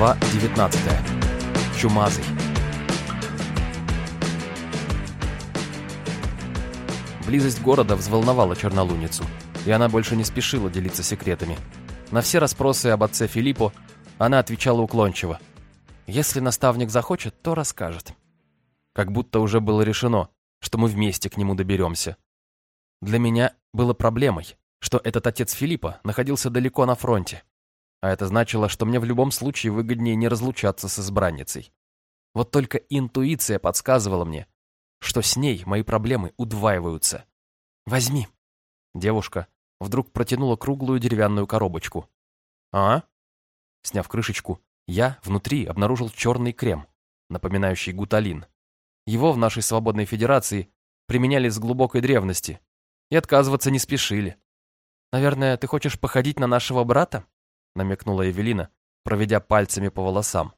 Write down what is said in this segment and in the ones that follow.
Глава 19. Чумазый. Близость города взволновала чернолуницу, и она больше не спешила делиться секретами. На все расспросы об отце Филиппо она отвечала уклончиво. «Если наставник захочет, то расскажет». Как будто уже было решено, что мы вместе к нему доберемся. Для меня было проблемой, что этот отец Филиппа находился далеко на фронте, а это значило, что мне в любом случае выгоднее не разлучаться с избранницей. Вот только интуиция подсказывала мне, что с ней мои проблемы удваиваются. «Возьми». Девушка вдруг протянула круглую деревянную коробочку. «А?» Сняв крышечку, я внутри обнаружил черный крем, напоминающий гуталин. Его в нашей свободной федерации применяли с глубокой древности и отказываться не спешили. «Наверное, ты хочешь походить на нашего брата?» Намекнула Эвелина, проведя пальцами по волосам.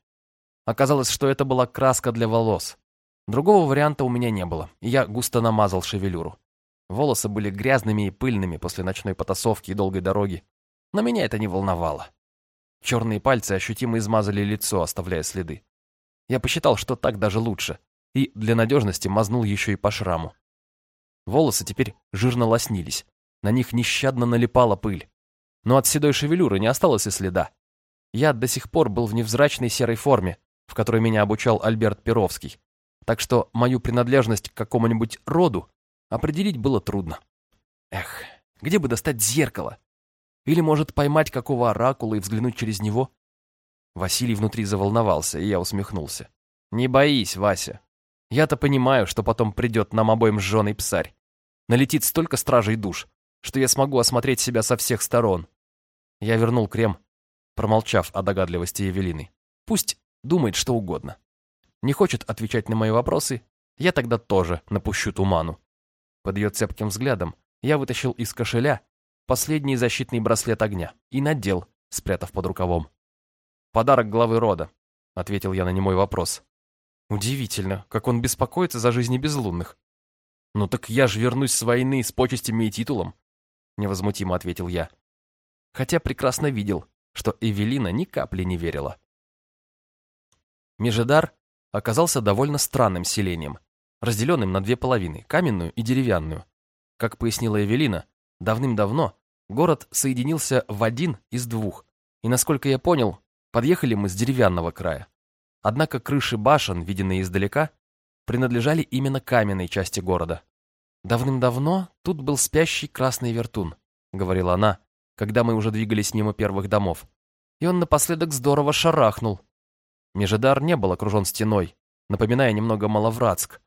Оказалось, что это была краска для волос. Другого варианта у меня не было, и я густо намазал шевелюру. Волосы были грязными и пыльными после ночной потасовки и долгой дороги, но меня это не волновало. Черные пальцы ощутимо измазали лицо, оставляя следы. Я посчитал, что так даже лучше, и для надежности мазнул еще и по шраму. Волосы теперь жирно лоснились, на них нещадно налипала пыль но от седой шевелюры не осталось и следа. Я до сих пор был в невзрачной серой форме, в которой меня обучал Альберт Перовский, так что мою принадлежность к какому-нибудь роду определить было трудно. Эх, где бы достать зеркало? Или, может, поймать какого оракула и взглянуть через него? Василий внутри заволновался, и я усмехнулся. «Не боись, Вася. Я-то понимаю, что потом придет нам обоим жженый псарь. Налетит столько стражей душ, что я смогу осмотреть себя со всех сторон. Я вернул крем, промолчав о догадливости Евелины. Пусть думает что угодно. Не хочет отвечать на мои вопросы, я тогда тоже напущу туману. Под ее цепким взглядом я вытащил из кошеля последний защитный браслет огня и надел, спрятав под рукавом. «Подарок главы рода», — ответил я на немой вопрос. Удивительно, как он беспокоится за жизни безлунных. «Ну так я же вернусь с войны с почестями и титулом», — невозмутимо ответил я хотя прекрасно видел, что Эвелина ни капли не верила. Межедар оказался довольно странным селением, разделенным на две половины, каменную и деревянную. Как пояснила Эвелина, давным-давно город соединился в один из двух, и, насколько я понял, подъехали мы с деревянного края. Однако крыши башен, виденные издалека, принадлежали именно каменной части города. «Давным-давно тут был спящий красный вертун», — говорила она, когда мы уже двигались мимо первых домов. И он напоследок здорово шарахнул. Межедар не был окружен стеной, напоминая немного Маловратск.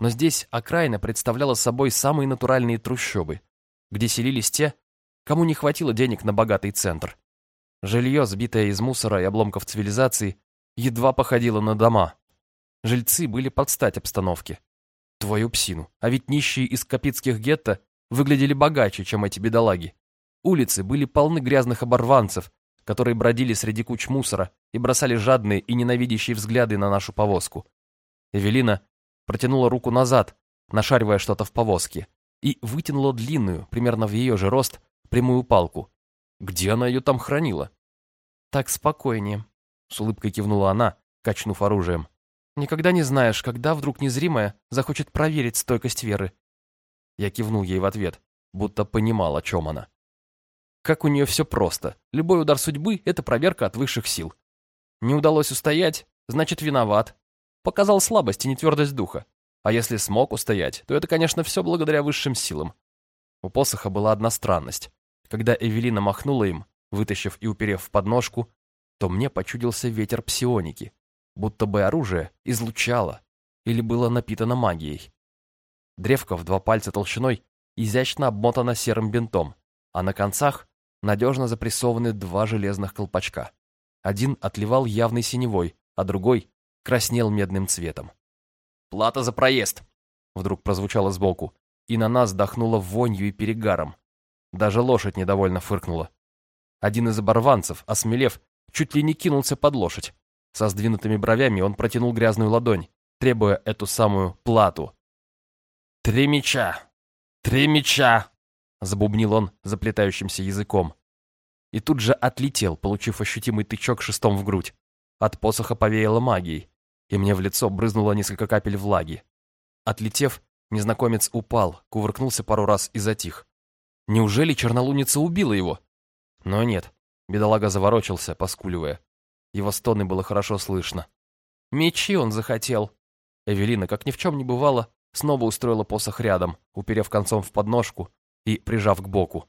Но здесь окраина представляла собой самые натуральные трущобы, где селились те, кому не хватило денег на богатый центр. Жилье, сбитое из мусора и обломков цивилизации, едва походило на дома. Жильцы были под стать обстановке. Твою псину, а ведь нищие из капитских гетто выглядели богаче, чем эти бедолаги. Улицы были полны грязных оборванцев, которые бродили среди куч мусора и бросали жадные и ненавидящие взгляды на нашу повозку. Эвелина протянула руку назад, нашаривая что-то в повозке, и вытянула длинную, примерно в ее же рост, прямую палку. Где она ее там хранила? «Так спокойнее», — с улыбкой кивнула она, качнув оружием. «Никогда не знаешь, когда вдруг незримая захочет проверить стойкость веры». Я кивнул ей в ответ, будто понимал, о чем она. Как у нее все просто. Любой удар судьбы — это проверка от высших сил. Не удалось устоять, значит виноват. Показал слабость и нетвердость духа. А если смог устоять, то это, конечно, все благодаря высшим силам. У посоха была одна странность. Когда Эвелина махнула им, вытащив и уперев в подножку, то мне почудился ветер псионики, будто бы оружие излучало или было напитано магией. Древко в два пальца толщиной изящно обмотано серым бинтом, а на концах надежно запрессованы два железных колпачка. Один отливал явной синевой, а другой краснел медным цветом. «Плата за проезд!» Вдруг прозвучало сбоку, и на нас дохнуло вонью и перегаром. Даже лошадь недовольно фыркнула. Один из оборванцев, осмелев, чуть ли не кинулся под лошадь. Со сдвинутыми бровями он протянул грязную ладонь, требуя эту самую плату. «Три меча! Три меча!» Забубнил он заплетающимся языком. И тут же отлетел, получив ощутимый тычок шестом в грудь. от посоха повеяло магией, и мне в лицо брызнуло несколько капель влаги. Отлетев, незнакомец упал, кувыркнулся пару раз и затих. Неужели чернолуница убила его? Но нет, бедолага заворочился, поскуливая. Его стоны было хорошо слышно. Мечи он захотел. Эвелина, как ни в чем не бывало, снова устроила посох рядом, уперев концом в подножку и прижав к боку.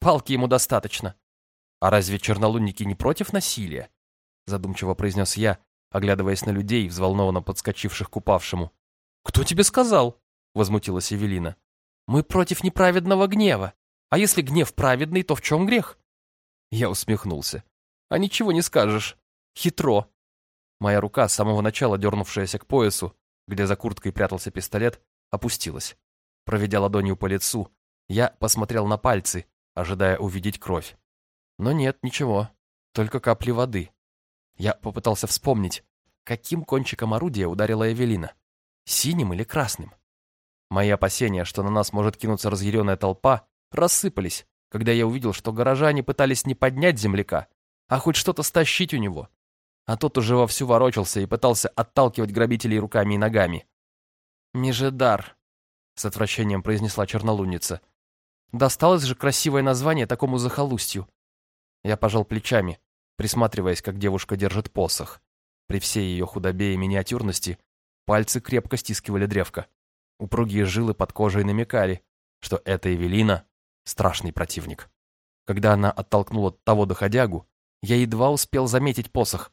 Палки ему достаточно. А разве чернолунники не против насилия? Задумчиво произнес я, оглядываясь на людей, взволнованно подскочивших к упавшему. «Кто тебе сказал?» — возмутилась Эвелина. «Мы против неправедного гнева. А если гнев праведный, то в чем грех?» Я усмехнулся. «А ничего не скажешь. Хитро». Моя рука, с самого начала дернувшаяся к поясу, где за курткой прятался пистолет, опустилась. Проведя ладонью по лицу, я посмотрел на пальцы, ожидая увидеть кровь. Но нет, ничего, только капли воды. Я попытался вспомнить, каким кончиком орудия ударила Эвелина. Синим или красным? Мои опасения, что на нас может кинуться разъяренная толпа, рассыпались, когда я увидел, что горожане пытались не поднять земляка, а хоть что-то стащить у него. А тот уже вовсю ворочался и пытался отталкивать грабителей руками и ногами. «Межедар», — с отвращением произнесла чернолуница. «Досталось же красивое название такому захолустью». Я пожал плечами, присматриваясь, как девушка держит посох. При всей ее худобе и миниатюрности пальцы крепко стискивали древко. Упругие жилы под кожей намекали, что эта Эвелина — страшный противник. Когда она оттолкнула того доходягу, я едва успел заметить посох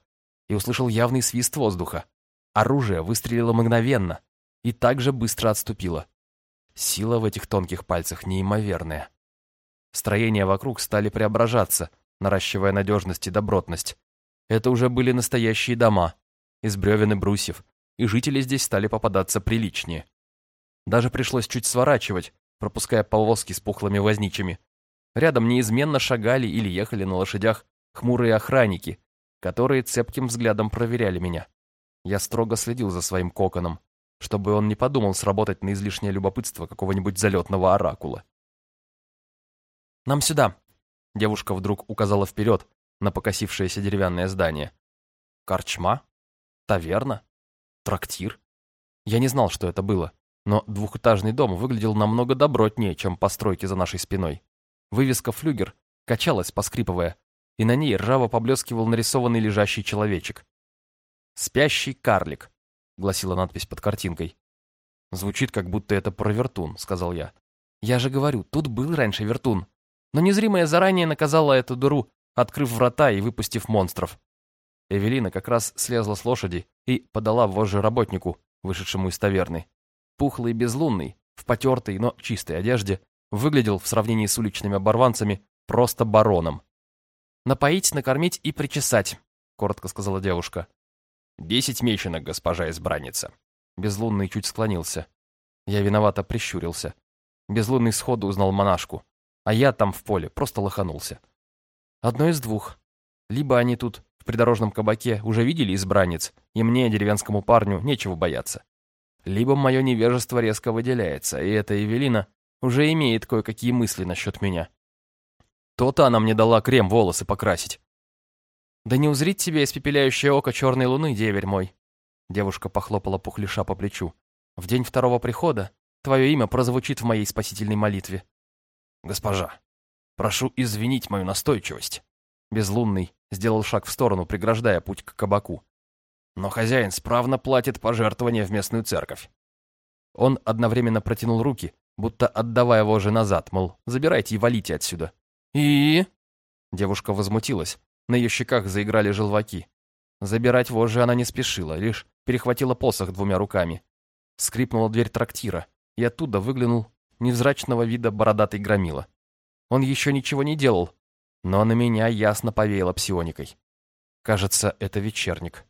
и услышал явный свист воздуха. Оружие выстрелило мгновенно и также быстро отступило. Сила в этих тонких пальцах неимоверная. Строения вокруг стали преображаться, наращивая надежность и добротность. Это уже были настоящие дома, из бревен и брусьев, и жители здесь стали попадаться приличнее. Даже пришлось чуть сворачивать, пропуская повозки с пухлыми возничими. Рядом неизменно шагали или ехали на лошадях хмурые охранники, которые цепким взглядом проверяли меня. Я строго следил за своим коконом, чтобы он не подумал сработать на излишнее любопытство какого-нибудь залетного оракула. «Нам сюда!» Девушка вдруг указала вперед на покосившееся деревянное здание. «Корчма? Таверна? Трактир?» Я не знал, что это было, но двухэтажный дом выглядел намного добротнее, чем постройки за нашей спиной. Вывеска «Флюгер» качалась, поскрипывая, и на ней ржаво поблескивал нарисованный лежащий человечек. «Спящий карлик», — гласила надпись под картинкой. «Звучит, как будто это про вертун», — сказал я. «Я же говорю, тут был раньше вертун. Но незримая заранее наказала эту дыру, открыв врата и выпустив монстров. Эвелина как раз слезла с лошади и подала вожжи работнику, вышедшему из таверны. Пухлый безлунный, в потертой, но чистой одежде, выглядел в сравнении с уличными оборванцами просто бароном. «Напоить, накормить и причесать», — коротко сказала девушка. «Десять меченок, госпожа избранница». Безлунный чуть склонился. Я виновато прищурился. Безлунный сходу узнал монашку, а я там в поле просто лоханулся. Одно из двух. Либо они тут, в придорожном кабаке, уже видели избранниц, и мне, деревенскому парню, нечего бояться. Либо мое невежество резко выделяется, и эта Евелина уже имеет кое-какие мысли насчет меня. То-то она мне дала крем волосы покрасить. Да не узрит тебе испепеляющее око черной луны, деверь мой. Девушка похлопала пухлиша по плечу. В день второго прихода твое имя прозвучит в моей спасительной молитве. Госпожа, прошу извинить мою настойчивость. Безлунный сделал шаг в сторону, преграждая путь к кабаку. Но хозяин справно платит пожертвования в местную церковь. Он одновременно протянул руки, будто отдавая вожжи назад, мол, забирайте и валите отсюда. «И?» Девушка возмутилась. На ее щеках заиграли желваки. Забирать вожжи она не спешила, лишь перехватила посох двумя руками. Скрипнула дверь трактира, и оттуда выглянул невзрачного вида бородатый громила. Он еще ничего не делал, но на меня ясно повеяло псионикой. Кажется, это вечерник.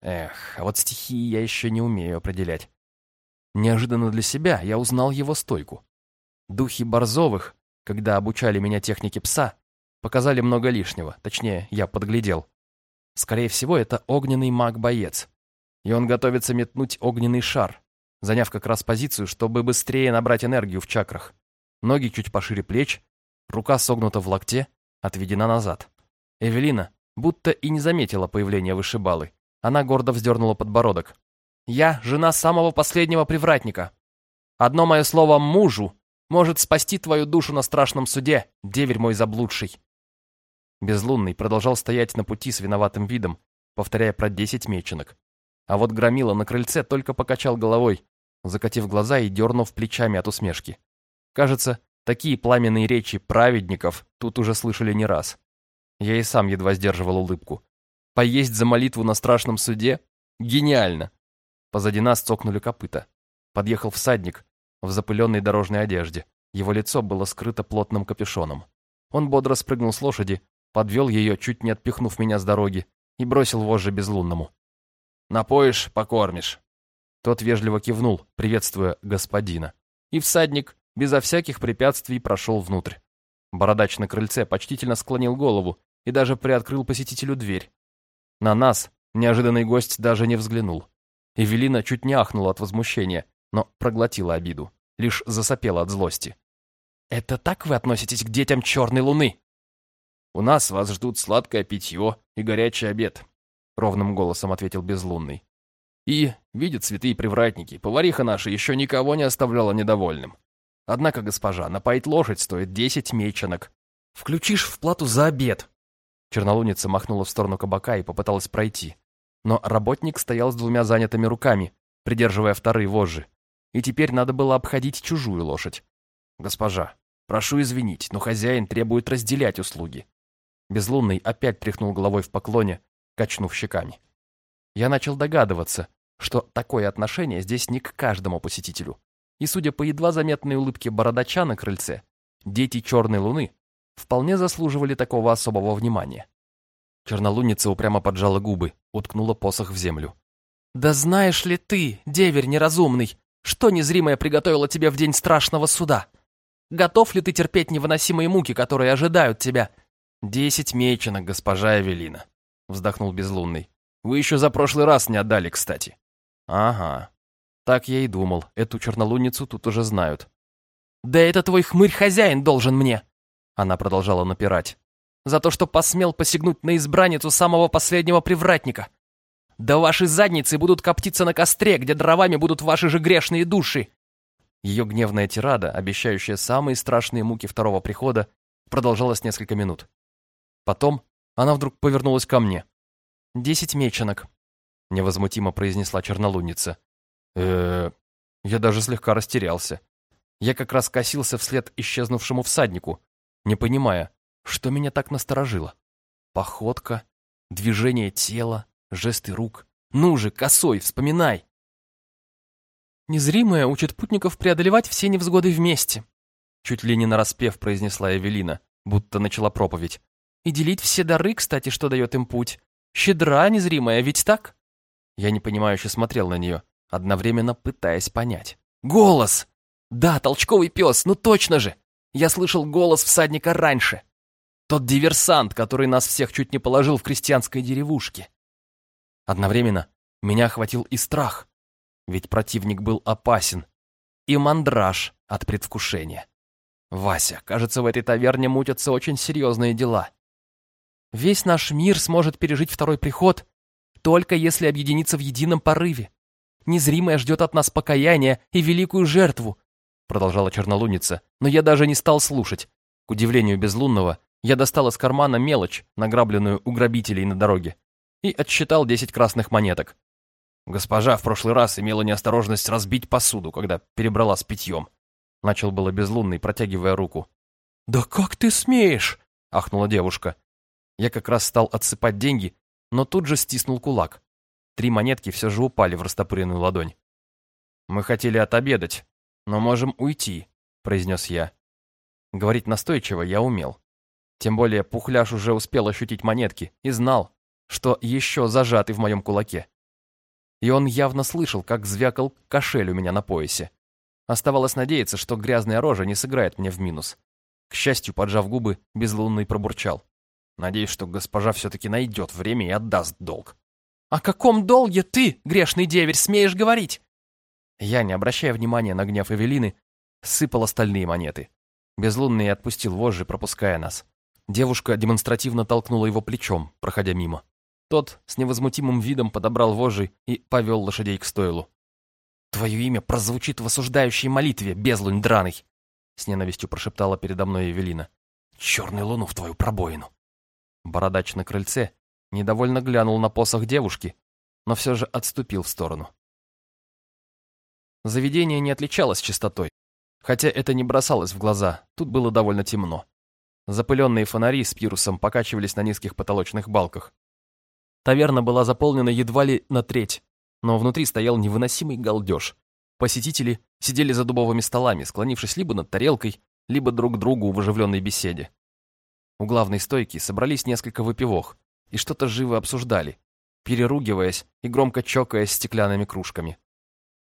Эх, а вот стихии я еще не умею определять. Неожиданно для себя я узнал его стойку. Духи Борзовых когда обучали меня технике пса, показали много лишнего, точнее, я подглядел. Скорее всего, это огненный маг-боец. И он готовится метнуть огненный шар, заняв как раз позицию, чтобы быстрее набрать энергию в чакрах. Ноги чуть пошире плеч, рука согнута в локте, отведена назад. Эвелина, будто и не заметила появления вышибалы. Она гордо вздернула подбородок. «Я жена самого последнего привратника. Одно мое слово «мужу» может спасти твою душу на страшном суде, деверь мой заблудший». Безлунный продолжал стоять на пути с виноватым видом, повторяя про десять меченок. А вот Громила на крыльце только покачал головой, закатив глаза и дернув плечами от усмешки. Кажется, такие пламенные речи праведников тут уже слышали не раз. Я и сам едва сдерживал улыбку. Поесть за молитву на страшном суде? Гениально! Позади нас цокнули копыта. Подъехал всадник в запыленной дорожной одежде. Его лицо было скрыто плотным капюшоном. Он бодро спрыгнул с лошади, подвел ее, чуть не отпихнув меня с дороги, и бросил вожжи безлунному. «Напоишь, покормишь». Тот вежливо кивнул, приветствуя господина. И всадник безо всяких препятствий прошел внутрь. Бородач на крыльце почтительно склонил голову и даже приоткрыл посетителю дверь. На нас неожиданный гость даже не взглянул. Эвелина чуть не ахнула от возмущения, но проглотила обиду, лишь засопела от злости. «Это так вы относитесь к детям Черной Луны?» «У нас вас ждут сладкое питье и горячий обед», — ровным голосом ответил Безлунный. «И, видят святые привратники, повариха наша еще никого не оставляла недовольным. Однако, госпожа, напоить лошадь стоит десять меченок. Включишь в плату за обед». Чернолуница махнула в сторону кабака и попыталась пройти. Но работник стоял с двумя занятыми руками, придерживая вторые вожжи. И теперь надо было обходить чужую лошадь. «Госпожа, прошу извинить, но хозяин требует разделять услуги». Безлунный опять тряхнул головой в поклоне, качнув щеками. Я начал догадываться, что такое отношение здесь не к каждому посетителю. И судя по едва заметной улыбке бородача на крыльце, дети Черной Луны вполне заслуживали такого особого внимания. Чернолуница упрямо поджала губы, уткнула посох в землю. «Да знаешь ли ты, деверь неразумный, что незримое приготовило тебе в день страшного суда? Готов ли ты терпеть невыносимые муки, которые ожидают тебя?» «Десять меченок, госпожа Эвелина», — вздохнул Безлунный. «Вы еще за прошлый раз не отдали, кстати». «Ага. Так я и думал, эту чернолуницу тут уже знают». «Да это твой хмырь-хозяин должен мне!» Она продолжала напирать за то, что посмел посягнуть на избранницу самого последнего привратника. Да ваши задницы будут коптиться на костре, где дровами будут ваши же грешные души!» Ее гневная тирада, обещающая самые страшные муки второго прихода, продолжалась несколько минут. Потом она вдруг повернулась ко мне. «Десять меченок», — невозмутимо произнесла чернолуница. э Я даже слегка растерялся. Я как раз косился вслед исчезнувшему всаднику, не понимая, что меня так насторожило? Походка, движение тела, жесты рук. Ну же, косой, вспоминай. Незримое учит путников преодолевать все невзгоды вместе. Чуть ли не нараспев произнесла Эвелина, будто начала проповедь. И делить все дары, кстати, что дает им путь. Щедра незримая, ведь так? Я непонимающе смотрел на нее, одновременно пытаясь понять. Голос! Да, толчковый пес, ну точно же! Я слышал голос всадника раньше. Тот диверсант, который нас всех чуть не положил в крестьянской деревушке. Одновременно меня охватил и страх, ведь противник был опасен, и мандраж от предвкушения. Вася, кажется, в этой таверне мутятся очень серьезные дела. Весь наш мир сможет пережить второй приход, только если объединиться в едином порыве. Незримое ждет от нас покаяние и великую жертву, продолжала чернолуница, но я даже не стал слушать. К удивлению безлунного, я достал из кармана мелочь, награбленную у грабителей на дороге, и отсчитал десять красных монеток. Госпожа в прошлый раз имела неосторожность разбить посуду, когда перебрала с питьем. Начал было безлунный, протягивая руку. «Да как ты смеешь?» — ахнула девушка. Я как раз стал отсыпать деньги, но тут же стиснул кулак. Три монетки все же упали в растопыренную ладонь. «Мы хотели отобедать, но можем уйти», — произнес я. Говорить настойчиво я умел. Тем более Пухляш уже успел ощутить монетки и знал, что еще зажаты в моем кулаке. И он явно слышал, как звякал кошель у меня на поясе. Оставалось надеяться, что грязная рожа не сыграет мне в минус. К счастью, поджав губы, безлунный пробурчал. Надеюсь, что госпожа все-таки найдет время и отдаст долг. «О каком долге ты, грешный деверь, смеешь говорить?» Я, не обращая внимания на гнев Эвелины, сыпал остальные монеты. Безлунный отпустил вожжи, пропуская нас. Девушка демонстративно толкнула его плечом, проходя мимо. Тот с невозмутимым видом подобрал вожжи и повел лошадей к стойлу. «Твое имя прозвучит в осуждающей молитве, безлунь драный!» С ненавистью прошептала передо мной Эвелина. «Черную луну в твою пробоину!» Бородач на крыльце недовольно глянул на посох девушки, но все же отступил в сторону. Заведение не отличалось чистотой, хотя это не бросалось в глаза, тут было довольно темно. Запыленные фонари с пирусом покачивались на низких потолочных балках. Таверна была заполнена едва ли на треть, но внутри стоял невыносимый галдеж. Посетители сидели за дубовыми столами, склонившись либо над тарелкой, либо друг к другу в оживленной беседе. У главной стойки собрались несколько выпивох и что-то живо обсуждали, переругиваясь и громко чокаясь стеклянными кружками.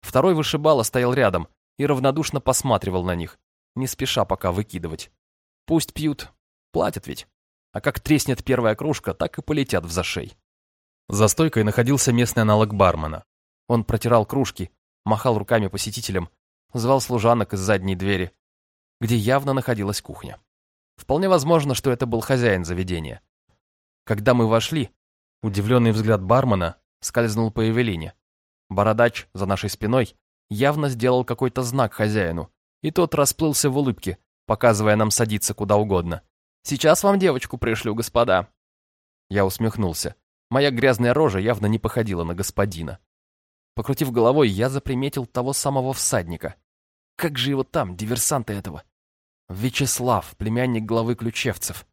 Второй вышибала стоял рядом и равнодушно посматривал на них, не спеша пока выкидывать. Пусть пьют, платят ведь. А как треснет первая кружка, так и полетят в зашей. За стойкой находился местный аналог бармена. Он протирал кружки, махал руками посетителям, звал служанок из задней двери, где явно находилась кухня. Вполне возможно, что это был хозяин заведения. Когда мы вошли, удивленный взгляд бармена скользнул по Эвелине. Бородач за нашей спиной явно сделал какой-то знак хозяину, и тот расплылся в улыбке, показывая нам садиться куда угодно. «Сейчас вам девочку пришлю, господа». Я усмехнулся. Моя грязная рожа явно не походила на господина. Покрутив головой, я заприметил того самого всадника. Как же его там, диверсанта этого? Вячеслав, племянник главы Ключевцев.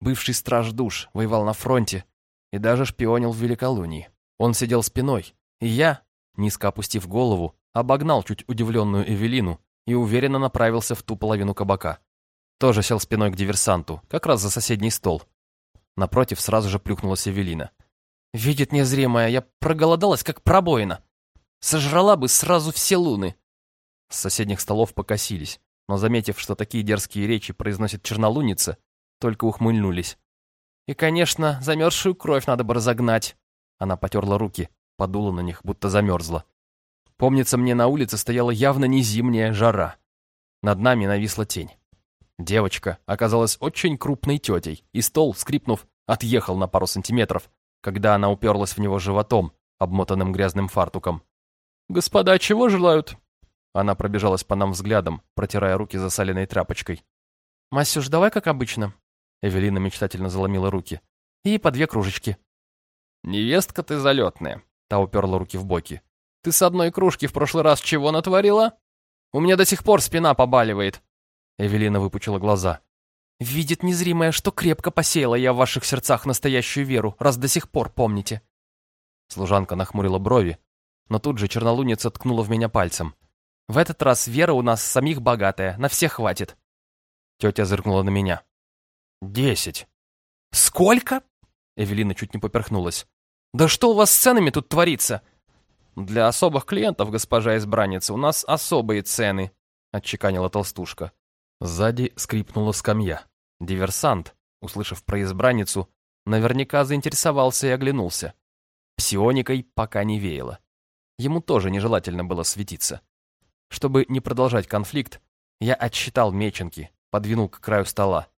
Бывший страж душ, воевал на фронте и даже шпионил в Великолунии. Он сидел спиной, и я, низко опустив голову, обогнал чуть удивленную Эвелину и уверенно направился в ту половину кабака. Тоже сел спиной к диверсанту, как раз за соседний стол. Напротив сразу же плюхнулась Эвелина. Видит незримая, я проголодалась, как пробоина. Сожрала бы сразу все луны. С соседних столов покосились, но, заметив, что такие дерзкие речи произносит чернолуница, только ухмыльнулись. И, конечно, замерзшую кровь надо бы разогнать. Она потерла руки, подула на них, будто замерзла. Помнится, мне на улице стояла явно не зимняя жара. Над нами нависла тень. Девочка оказалась очень крупной тетей, и стол, скрипнув, отъехал на пару сантиметров, когда она уперлась в него животом, обмотанным грязным фартуком. «Господа, чего желают?» Она пробежалась по нам взглядом, протирая руки засаленной тряпочкой. «Масюш, давай как обычно». Эвелина мечтательно заломила руки. «И по две кружечки». «Невестка ты залетная», — та уперла руки в боки. «Ты с одной кружки в прошлый раз чего натворила? У меня до сих пор спина побаливает». Эвелина выпучила глаза. Видит незримое, что крепко посеяла я в ваших сердцах настоящую веру, раз до сих пор помните. Служанка нахмурила брови, но тут же чернолуница ткнула в меня пальцем. В этот раз вера у нас самих богатая, на всех хватит. Тетя зыркнула на меня. Десять. Сколько? Эвелина чуть не поперхнулась. Да что у вас с ценами тут творится? Для особых клиентов, госпожа избранница, у нас особые цены, отчеканила толстушка. Сзади скрипнула скамья. Диверсант, услышав про избранницу, наверняка заинтересовался и оглянулся. Псионикой пока не веяло. Ему тоже нежелательно было светиться. Чтобы не продолжать конфликт, я отсчитал меченки, подвинул к краю стола.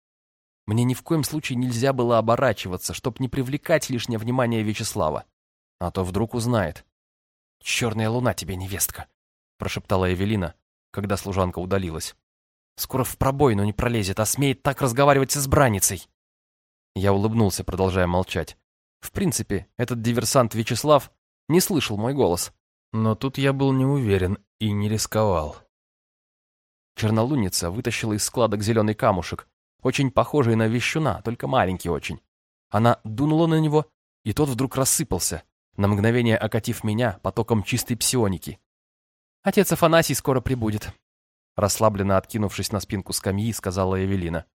Мне ни в коем случае нельзя было оборачиваться, чтобы не привлекать лишнее внимание Вячеслава. А то вдруг узнает. «Черная луна тебе, невестка», — прошептала Эвелина, когда служанка удалилась. Скоро в пробойну не пролезет, а смеет так разговаривать с избранницей. Я улыбнулся, продолжая молчать. В принципе, этот диверсант Вячеслав не слышал мой голос. Но тут я был не уверен и не рисковал. Чернолуница вытащила из складок зеленый камушек, очень похожий на вещуна, только маленький очень. Она дунула на него, и тот вдруг рассыпался, на мгновение окатив меня потоком чистой псионики. «Отец Афанасий скоро прибудет», Расслабленно откинувшись на спинку скамьи, сказала Эвелина.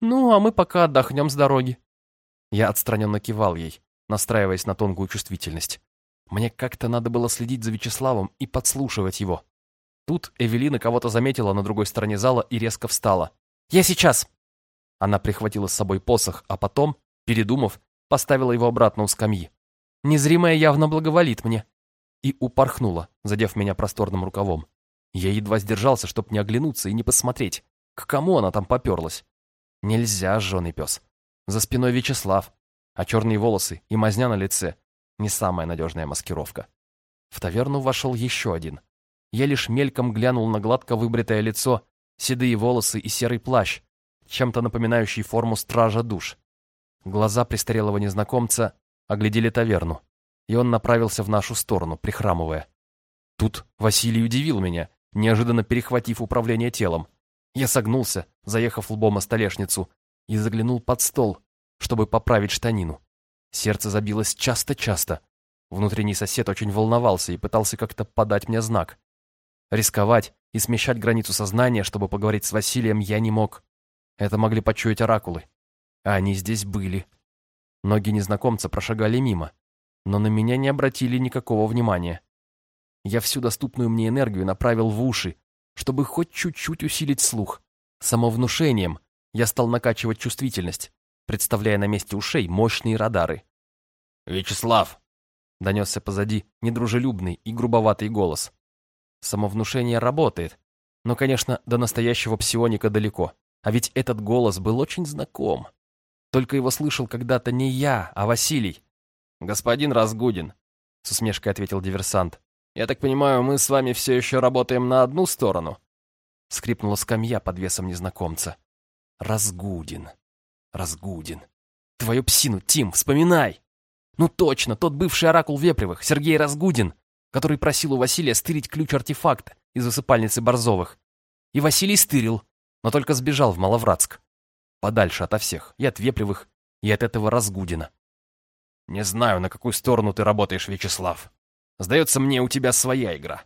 «Ну, а мы пока отдохнем с дороги». Я отстраненно кивал ей, настраиваясь на тонкую чувствительность. Мне как-то надо было следить за Вячеславом и подслушивать его. Тут Эвелина кого-то заметила на другой стороне зала и резко встала. «Я сейчас!» Она прихватила с собой посох, а потом, передумав, поставила его обратно у скамьи. Незримая явно благоволит мне. И упорхнула, задев меня просторным рукавом. Я едва сдержался, чтоб не оглянуться и не посмотреть, к кому она там поперлась. Нельзя, жженый пес. За спиной Вячеслав, а черные волосы и мазня на лице — не самая надежная маскировка. В таверну вошел еще один. Я лишь мельком глянул на гладко выбритое лицо, седые волосы и серый плащ, чем-то напоминающий форму стража душ. Глаза престарелого незнакомца оглядели таверну, и он направился в нашу сторону, прихрамывая. Тут Василий удивил меня, неожиданно перехватив управление телом. Я согнулся, заехав лбом о столешницу, и заглянул под стол, чтобы поправить штанину. Сердце забилось часто-часто. Внутренний сосед очень волновался и пытался как-то подать мне знак. Рисковать и смещать границу сознания, чтобы поговорить с Василием, я не мог. Это могли почуять оракулы. А они здесь были. Ноги незнакомца прошагали мимо, но на меня не обратили никакого внимания. Я всю доступную мне энергию направил в уши, чтобы хоть чуть-чуть усилить слух. Самовнушением я стал накачивать чувствительность, представляя на месте ушей мощные радары. «Вячеслав!» — донесся позади недружелюбный и грубоватый голос. Самовнушение работает, но, конечно, до настоящего псионика далеко. А ведь этот голос был очень знаком. Только его слышал когда-то не я, а Василий. «Господин Разгудин», — с усмешкой ответил диверсант. «Я так понимаю, мы с вами все еще работаем на одну сторону?» Скрипнула скамья под весом незнакомца. «Разгудин. Разгудин. Твою псину, Тим, вспоминай!» «Ну точно, тот бывший оракул Вепревых, Сергей Разгудин, который просил у Василия стырить ключ-артефакт из усыпальницы Борзовых. И Василий стырил, но только сбежал в Маловратск. Подальше ото всех, и от Вепревых, и от этого Разгудина. «Не знаю, на какую сторону ты работаешь, Вячеслав. Сдается мне, у тебя своя игра».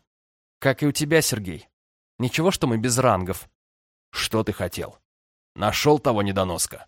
«Как и у тебя, Сергей. Ничего, что мы без рангов». «Что ты хотел? Нашел того недоноска?»